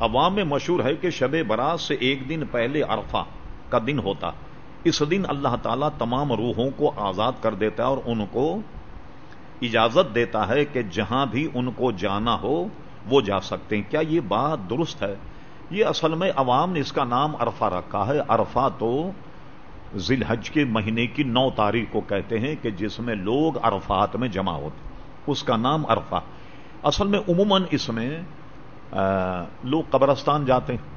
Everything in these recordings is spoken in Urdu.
عوام میں مشہور ہے کہ شب برات سے ایک دن پہلے عرفہ کا دن ہوتا۔ اس دن اللہ تعالیٰ تمام روحوں کو آزاد کر دیتا ہے اور ان کو اجازت دیتا ہے کہ جہاں بھی ان کو جانا ہو وہ جا سکتے ہیں۔ کیا یہ بات درست ہے؟ یہ اصل میں عوام نے اس کا نام عرفہ رکھا ہے۔ عرفہ تو ذی الحج کے مہینے کی نو تاریخ کو کہتے ہیں کہ جس میں لوگ عرفات میں جمع ہوتے اس کا نام عرفہ۔ اصل میں عموماً اس میں لوگ قبرستان جاتے ہیں۔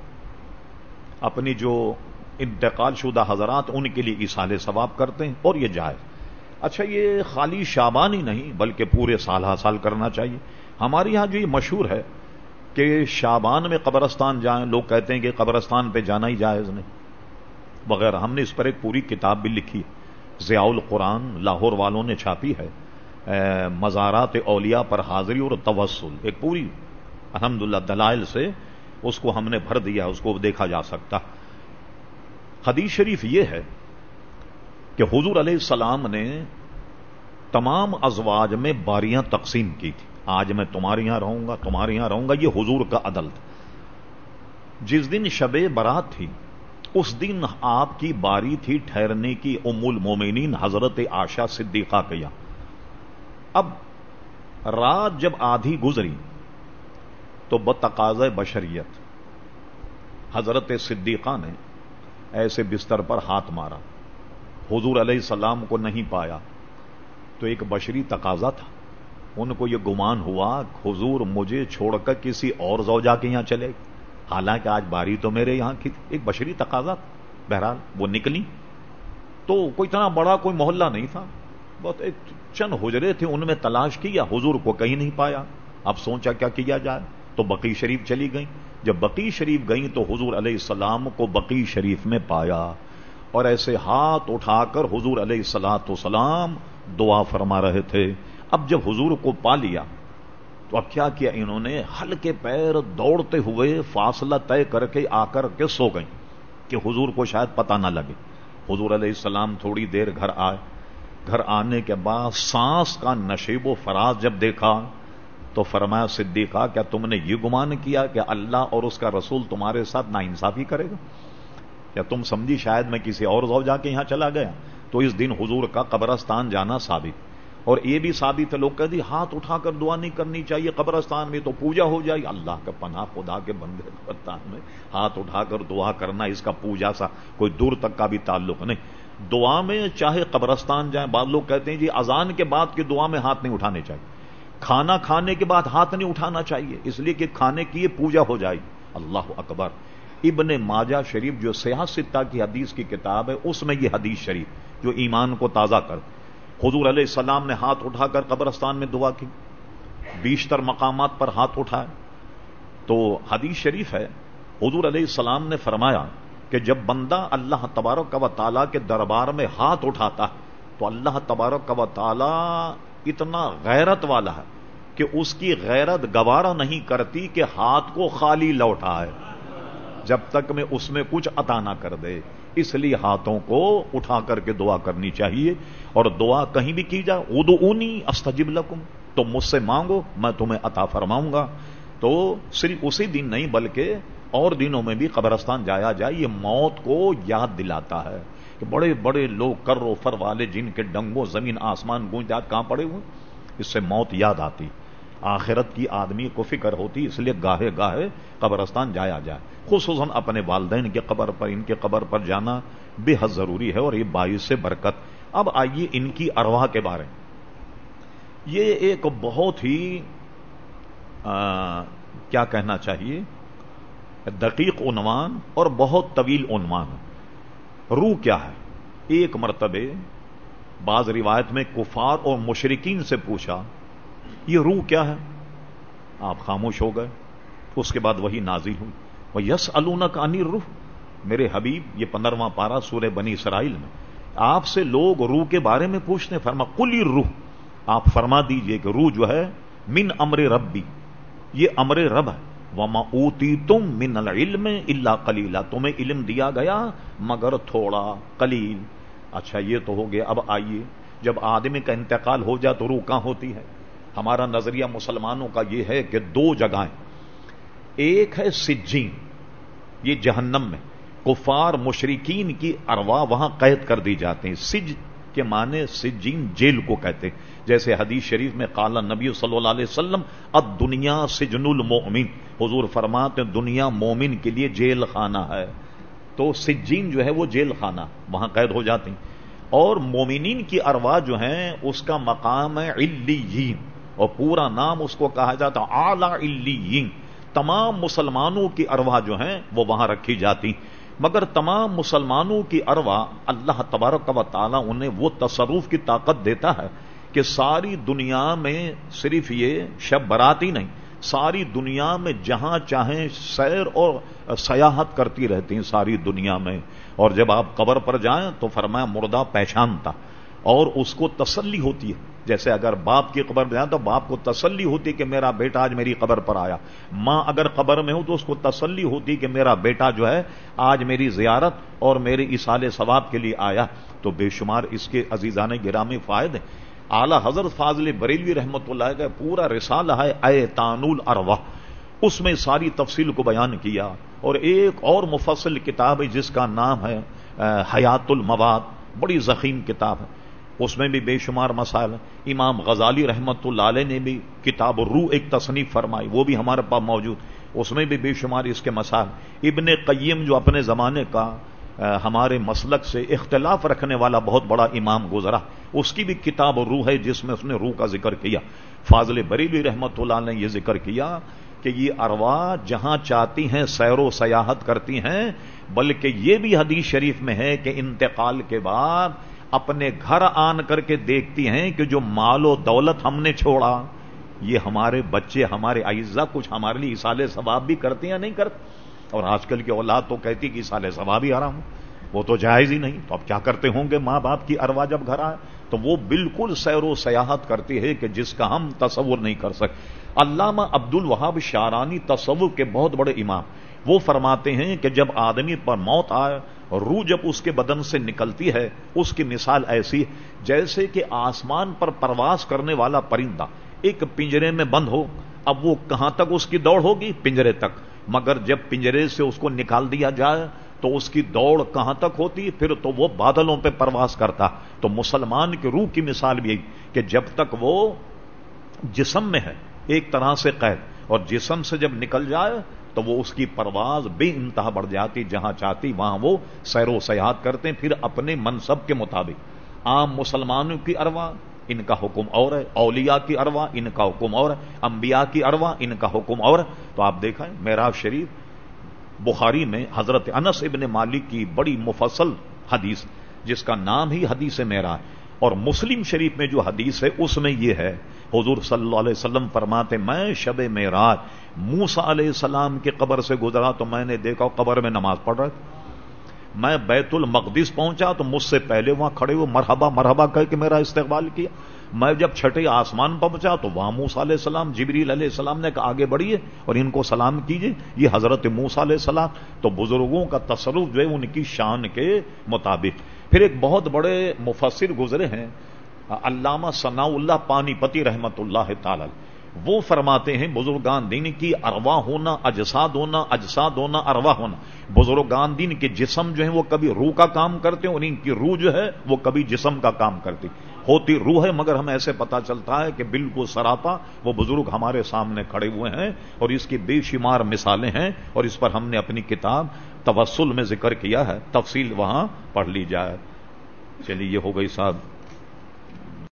اپنی جو انتقال شدہ حضرات ان کے لیے اصال ثواب کرتے ہیں اور یہ جائز۔ اچھا یہ خالی شابان ہی نہیں، بلکہ پورے سال ہا سال کرنا چاہیے۔ ہمارے یہاں جو یہ مشہور ہے کہ شابان میں قبرستان جائیں، لوگ کہتے ہیں کہ قبرستان پہ جانا ہی جائز نہیں۔ وغیرہ ہم نے اس پر ایک پوری کتاب بھی لکھی ضیاء القرآن لاہور والوں نے چھاپی ہے۔ مزارات اولیاء پر حاضری اور توسل، ایک پوری الحمد دلائل سے اس کو ہم نے بھر دیا، اس کو دیکھا جا سکتا۔ حدیث شریف یہ ہے کہ حضور علیہ السلام نے تمام ازواج میں باریاں تقسیم کی تھی۔ آج میں تمہارے یہاں رہوں گا، تمہارے یہاں رہوں گا، یہ حضور کا عدل تھا۔ جس دن شب برات تھی، اس دن آپ کی باری تھی ٹھہرنے کی ام المومنین حضرت آشا صدیقہ کیا اب رات جب آدھی گزری تو بتقاض بشریت۔ حضرت صدیقہ نے ایسے بستر پر ہاتھ مارا۔ حضور علیہ السلام کو نہیں پایا۔ تو ایک بشری تقاضا تھا۔ ان کو یہ گمان ہوا حضور مجھے چھوڑ کر کسی اور زوجا کے یہاں چلے۔ حالانکہ آج باری تو میرے یہاں کی ایک بشری تقاضا تھا۔ بہرحال وہ نکلی۔ تو کوئی اتنا بڑا کوئی محلہ نہیں تھا۔ بہت ایک چند حجرے تھے۔ ان میں تلاش کیا۔ حضور کو کہیں نہیں پایا۔ اب سوچا کیا کیا جائے۔ تو بقی شریف چلی گئی جب بقی شریف گئی تو حضور علیہ السلام کو بقی شریف میں پایا اور ایسے ہاتھ اٹھا کر حضور علیہ السلاۃ وسلام دعا فرما رہے تھے۔ اب جب حضور کو پا لیا تو اب کیا کیا انہوں نے؟ ہلکے پیر دوڑتے ہوئے فاصلہ طے کر کے آ کر کے سو گئیں کہ حضور کو شاید پتہ نہ لگے۔ حضور علیہ السلام تھوڑی دیر گھر آئے۔ گھر آنے کے بعد سانس کا نشیب و فراز جب دیکھا تو فرمایا صدیقہ، کیا تم نے یہ گمان کیا کہ اللہ اور اس کا رسول تمہارے ساتھ نا انصافی کرے گا؟ کیا تم سمجھی شاید میں کسی اور زو جا کے یہاں چلا گیا؟ تو اس دن حضور کا قبرستان جانا ثابت۔ اور یہ بھی ثابت ہے، لوگ کہتے ہاتھ اٹھا کر دعا نہیں کرنی چاہیے، قبرستان میں تو پوجا ہو جائے۔ اللہ کا پناہ خدا کے بندے قبرستان میں ہاتھ اٹھا کر دعا کرنا، اس کا پوجا سا کوئی دور تک کا بھی تعلق نہیں۔ دعا میں چاہے قبرستان جائیں، بعض لوگ کہتے ہیں جی اذان کے بعد کی دعا میں ہاتھ نہیں اٹھانے چاہیے۔ کھانا کھانے کے بعد ہاتھ نہیں اٹھانا چاہیے۔ اس لیے کہ کھانے کی یہ پوجا ہو جائے۔ اللہ اکبر۔ ابن ماجہ شریف جو سیاستہ کی حدیث کی کتاب ہے، اس میں یہ حدیث شریف جو ایمان کو تازہ کر۔ حضور علیہ السلام نے ہاتھ اٹھا کر قبرستان میں دعا کی۔ بیشتر مقامات پر ہاتھ اٹھائے۔ تو حدیث شریف ہے۔ حضور علیہ السلام نے فرمایا کہ جب بندہ اللہ تبارک و تعالیٰ کے دربار میں ہاتھ اٹھاتا ہے، تو اللہ تبارک و تعالیٰ اتنا غیرت والا ہے کہ اس کی غیرت گوارا نہیں کرتی کہ ہاتھ کو خالی لوٹا ہے جب تک میں اس میں کچھ عطا نہ کر دے۔ اس لیے ہاتھوں کو اٹھا کر کے دعا کرنی چاہیے اور دعا کہیں بھی کی جائے۔ ادو اونی استجب لکم۔ تو مجھ سے مانگو، میں تمہیں عطا فرماؤں گا۔ تو صرف اسی دن نہیں، بلکہ اور دنوں میں بھی قبرستان جایا جائے، یہ موت کو یاد دلاتا ہے۔ کہ بڑے بڑے لوگ کر و فر والے جن کے ڈنگوں زمین آسمان گونج کہاں پڑے ہوئے اس سے موت یاد آتی۔ آخرت کی آدمی کو فکر ہوتی اس لیے گاہے گاہے قبرستان جایا جائے۔ خصوصاً اپنے والدین کے قبر پر ان کے قبر پر جانا بے حد ضروری ہے اور یہ باعث سے برکت۔ اب آئیے ان کی ارواح کے بارے۔ میں یہ ایک بہت ہی آ, کیا کہنا چاہیے؟ دقیق عنوان اور بہت طویل عنوان روح کیا ہے؟ ایک مرتبے بعض روایت میں کفار اور مشرقین سے پوچھا، یہ روح کیا ہے؟ آپ خاموش ہو گئے، اس کے بعد وہی نازل ہوئی۔ وہ یس النا کا انیر روح میرے حبیب، یہ پندرواں پارا سورہ بنی اسرائیل میں۔ آپ سے لوگ روح کے بارے میں پوچھتے فرما کلی روح آپ فرما دیجیے کہ روح جو ہے، من امر ربی یہ امر رب ہے۔ وما اوتی تم من العلم اللہ کلیلہ تمہیں علم دیا گیا مگر تھوڑا کلیل اچھا یہ تو ہو گیا۔ اب آئیے۔ جب آدمی کا انتقال ہو جائے تو روح کہاں ہوتی ہے؟ ہمارا نظریہ مسلمانوں کا یہ ہے کہ دو جگہیں۔ ایک ہے سجین، یہ جہنم میں۔ کفار مشرقین کی اروا وہاں قید کر دی جاتے ہیں۔ سج کے معنی سجین جیل کو کہتے جیسے حدیث شریف میں قالا نبی صلی اللہ علیہ وسلم اد دنیا سجن المومن حضور فرماتے ہیں، دنیا مومن کے لیے جیل خانہ ہے۔ تو سجین جو ہے وہ جیل خانہ، وہاں قید ہو جاتے ہیں۔ اور مومنین کی اروا جو ہیں، اس کا مقام ہے علیین۔ اور پورا نام اس کو کہا جاتا اعلی علیین۔ تمام مسلمانوں کی اروا جو ہیں، وہ وہاں رکھی جاتی۔ مگر تمام مسلمانوں کی اروا اللہ تبارک و تعالیٰ انہیں وہ تصرف کی طاقت دیتا ہے کہ ساری دنیا میں صرف یہ شب براتی نہیں، ساری دنیا میں جہاں چاہیں سیر اور سیاحت کرتی رہتی ہیں ساری دنیا میں۔ اور جب آپ قبر پر جائیں تو فرمایا مردہ پہچانتا۔ اور اس کو تسلی ہوتی ہے۔ جیسے اگر باپ کی قبر جائیں تو باپ کو تسلی ہوتی کہ میرا بیٹا آج میری قبر پر آیا۔ ماں اگر قبر میں ہو تو اس کو تسلی ہوتی کہ میرا بیٹا جو ہے آج میری زیارت اور میرے اسال ثواب کے لیے آیا۔ تو بے شمار اس کے عزیزان گرامی فائد ہیں۔ اعلی حضرت فاضل بریلوی رحمت اللہ کا پورا رسالہ ہے اے تانول اروا اس میں ساری تفصیل کو بیان کیا اور ایک اور مفصل کتاب ہے جس کا نام ہے حیات المواد بڑی زخیم کتاب ہے۔ اس میں بھی بے شمار مسائل امام غزالی رحمت اللہ علیہ نے بھی کتاب روح ایک تصنیف فرمائی، وہ بھی ہمارے پاس موجود۔ اس میں بھی بے شمار اس کے مسائل۔ ابن قیم جو اپنے زمانے کا ہمارے مسلک سے اختلاف رکھنے والا بہت بڑا امام گزرا۔ اس کی بھی کتاب روح ہے جس میں اس نے روح کا ذکر کیا۔ فاضل بریلی رحمت اللہ نے یہ ذکر کیا کہ یہ اروا جہاں چاہتی ہیں سیر و سیاحت کرتی ہیں، بلکہ یہ بھی حدیث شریف میں ہے کہ انتقال کے بعد اپنے گھر آن کر کے دیکھتی ہیں کہ جو مال و دولت ہم نے چھوڑا، یہ ہمارے بچے، ہمارے اعزا کچھ ہمارے لیے اسال ثواب بھی کرتے یا نہیں کرتے؟ اور آج کل کی اولاد تو کہتی کہ اسال ثواب ہی آ رہا ہوں وہ تو جائز ہی نہیں۔ تو اب کیا کرتے ہوں گے؟ ماں باپ کی اروا جب گھر آئے، تو وہ بالکل سیر و سیاحت کرتی ہے کہ جس کا ہم تصور نہیں کر سکتے۔ علامہ عبد الوہاب شارانی تصور کے بہت بڑے امام۔ وہ فرماتے ہیں کہ جب آدمی پر موت آئے روح جب اس کے بدن سے نکلتی ہے، اس کی مثال ایسی جیسے کہ آسمان پر پرواز کرنے والا پرندہ ایک پنجرے میں بند ہو، اب وہ کہاں تک اس کی دوڑ ہوگی؟ پنجرے تک۔ مگر جب پنجرے سے اس کو نکال دیا جائے، تو اس کی دوڑ کہاں تک ہوتی؟ پھر تو وہ بادلوں پہ پرواز کرتا۔ تو مسلمان کی روح کی مثال بھی کہ جب تک وہ جسم میں ہے، ایک طرح سے قید، اور جسم سے جب نکل جائے تو وہ اس کی پرواز بے انتہا بڑھ جاتی، جہاں چاہتی وہاں وہ سیر و سیاحت کرتے، پھر اپنے منصب کے مطابق۔ عام مسلمانوں کی اروا، ان کا حکم اور ہے۔ اولیاء کی اروا، ان کا حکم اور ہے۔ انبیاء کی اروا، ان کا حکم اور ہے۔ تو آپ دیکھیں میراج شریف، بخاری میں حضرت انس ابن مالک کی بڑی مفصل حدیث، جس کا نام ہی حدیث میرا ہے اور مسلم شریف میں جو حدیث ہے، اس میں یہ ہے، حضور صلی اللہ علیہ وسلم فرماتے، میں شب معراج موسا علیہ السلام کی قبر سے گزرا تو میں نے دیکھا، قبر میں نماز پڑھ رہا میں بیت المقدس پہنچا تو مجھ سے پہلے وہاں کھڑے ہوئے مرحبا مرحبا کہہ کے میرا استقبال کیا۔ میں جب چھٹے آسمان پہنچا تو وہاں موسا علیہ السلام، جبریل علیہ السلام نے کہا، آگے بڑھیے اور ان کو سلام کیجیے۔ یہ حضرت موسا علیہ السلام۔ تو بزرگوں کا تصرف جو ہے ان کی شان کے مطابق۔ پھر ایک بہت بڑے مفسر گزرے ہیں، علامہ ثناء اللہ پانی پتی رحمت اللہ تعالی۔ وہ فرماتے ہیں بزرگان دین کی اروا ہونا، اجساد ہونا اجساد ہونا اروا ہونا۔ بزرگان دین کے جسم جو ہے وہ کبھی روح کا کام کرتے ہیں اور ان کی روح جو ہے وہ کبھی جسم کا کام کرتی۔ ہوتی روح ہے مگر ہمیں ایسے پتا چلتا ہے کہ بالکل سراپا وہ بزرگ ہمارے سامنے کھڑے ہوئے ہیں اور اس کی بے شمار مثالیں ہیں اور اس پر ہم نے اپنی کتاب توسل میں ذکر کیا ہے، تفصیل وہاں پڑھ لی جائے۔ چلیے، یہ ہو گئی صاحب۔